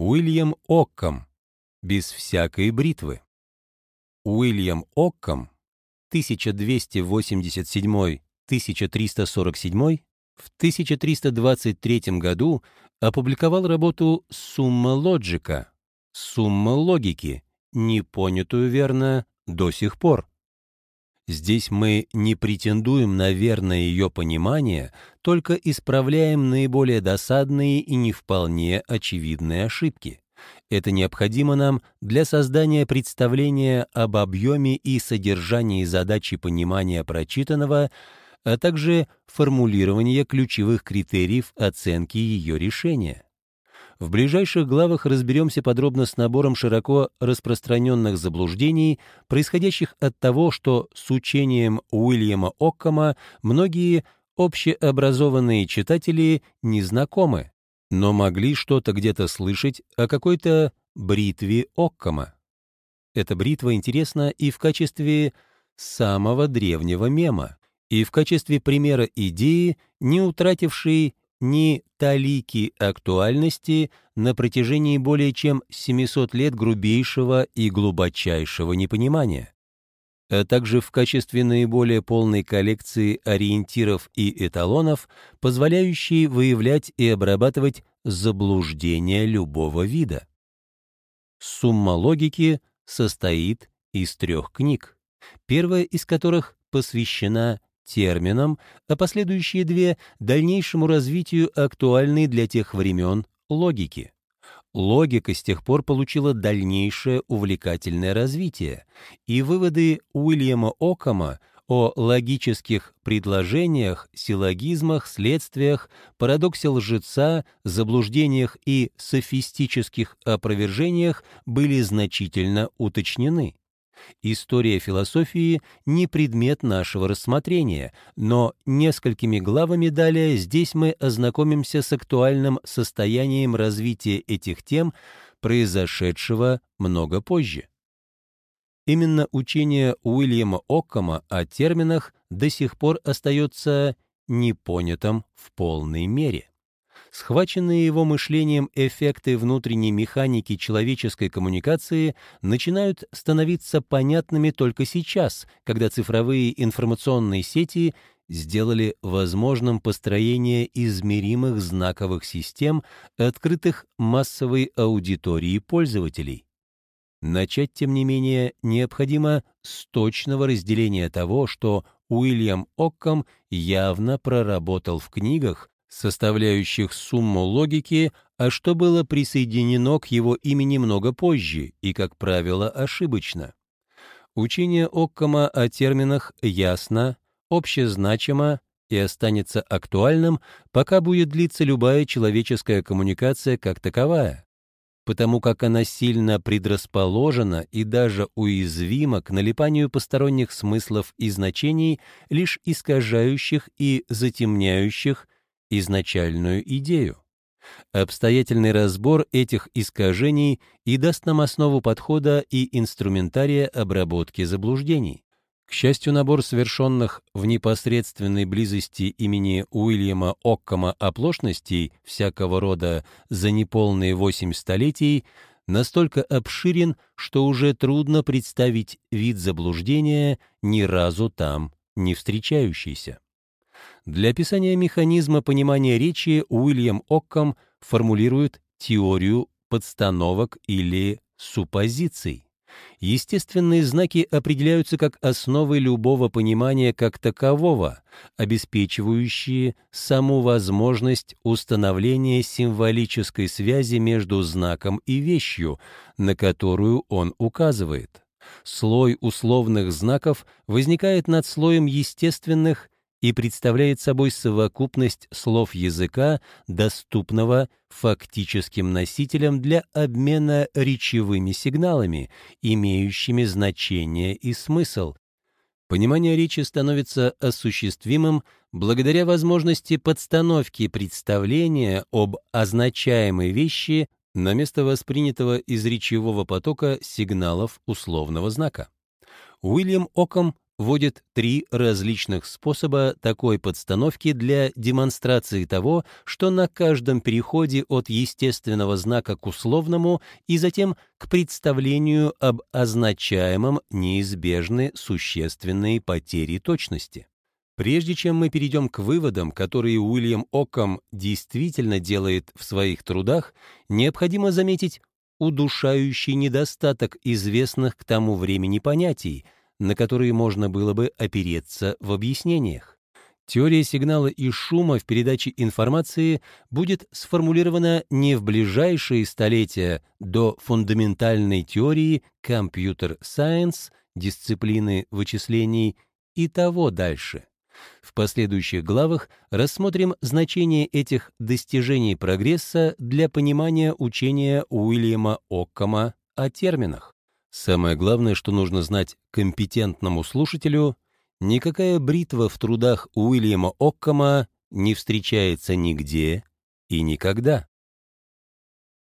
Уильям Оккам. Без всякой бритвы. Уильям Оккам 1287-1347 в 1323 году опубликовал работу «Сумма лоджика» «Сумма логики», не понятую верно до сих пор. Здесь мы не претендуем на верное ее понимание, только исправляем наиболее досадные и не вполне очевидные ошибки. Это необходимо нам для создания представления об объеме и содержании задачи понимания прочитанного, а также формулирования ключевых критериев оценки ее решения. В ближайших главах разберемся подробно с набором широко распространенных заблуждений, происходящих от того, что с учением Уильяма Оккама многие общеобразованные читатели не знакомы, но могли что-то где-то слышать о какой-то бритве Оккама. Эта бритва интересна и в качестве самого древнего мема, и в качестве примера идеи, не утратившей ни талики актуальности на протяжении более чем 700 лет грубейшего и глубочайшего непонимания, а также в качестве наиболее полной коллекции ориентиров и эталонов, позволяющей выявлять и обрабатывать заблуждения любого вида. Сумма логики состоит из трех книг, первая из которых посвящена терминам, а последующие две — дальнейшему развитию актуальной для тех времен логики. Логика с тех пор получила дальнейшее увлекательное развитие, и выводы Уильяма Окама о логических предложениях, силлогизмах, следствиях, парадоксе лжеца, заблуждениях и софистических опровержениях были значительно уточнены. История философии не предмет нашего рассмотрения, но несколькими главами далее здесь мы ознакомимся с актуальным состоянием развития этих тем, произошедшего много позже. Именно учение Уильяма Оккама о терминах до сих пор остается непонятым в полной мере. Схваченные его мышлением эффекты внутренней механики человеческой коммуникации начинают становиться понятными только сейчас, когда цифровые информационные сети сделали возможным построение измеримых знаковых систем, открытых массовой аудитории пользователей. Начать, тем не менее, необходимо с точного разделения того, что Уильям Оккам явно проработал в книгах, составляющих сумму логики, а что было присоединено к его имени много позже и, как правило, ошибочно. Учение Оккама о терминах ясно, общезначимо и останется актуальным, пока будет длиться любая человеческая коммуникация как таковая, потому как она сильно предрасположена и даже уязвима к налипанию посторонних смыслов и значений, лишь искажающих и затемняющих изначальную идею. Обстоятельный разбор этих искажений и даст нам основу подхода и инструментария обработки заблуждений. К счастью, набор совершенных в непосредственной близости имени Уильяма Оккама оплошностей всякого рода за неполные восемь столетий настолько обширен, что уже трудно представить вид заблуждения, ни разу там не встречающийся. Для описания механизма понимания речи Уильям Оккам формулирует теорию подстановок или суппозиций. Естественные знаки определяются как основы любого понимания как такового, обеспечивающие саму возможность установления символической связи между знаком и вещью, на которую он указывает. Слой условных знаков возникает над слоем естественных и представляет собой совокупность слов языка, доступного фактическим носителям для обмена речевыми сигналами, имеющими значение и смысл. Понимание речи становится осуществимым благодаря возможности подстановки представления об означаемой вещи на место воспринятого из речевого потока сигналов условного знака. Уильям Оком вводит три различных способа такой подстановки для демонстрации того, что на каждом переходе от естественного знака к условному и затем к представлению об означаемом неизбежны существенные потери точности. Прежде чем мы перейдем к выводам, которые Уильям Оккам действительно делает в своих трудах, необходимо заметить удушающий недостаток известных к тому времени понятий — на которые можно было бы опереться в объяснениях. Теория сигнала и шума в передаче информации будет сформулирована не в ближайшие столетия до фундаментальной теории компьютер-сайенс, дисциплины вычислений и того дальше. В последующих главах рассмотрим значение этих достижений прогресса для понимания учения Уильяма Оккама о терминах. Самое главное, что нужно знать компетентному слушателю, никакая бритва в трудах Уильяма Оккама не встречается нигде и никогда.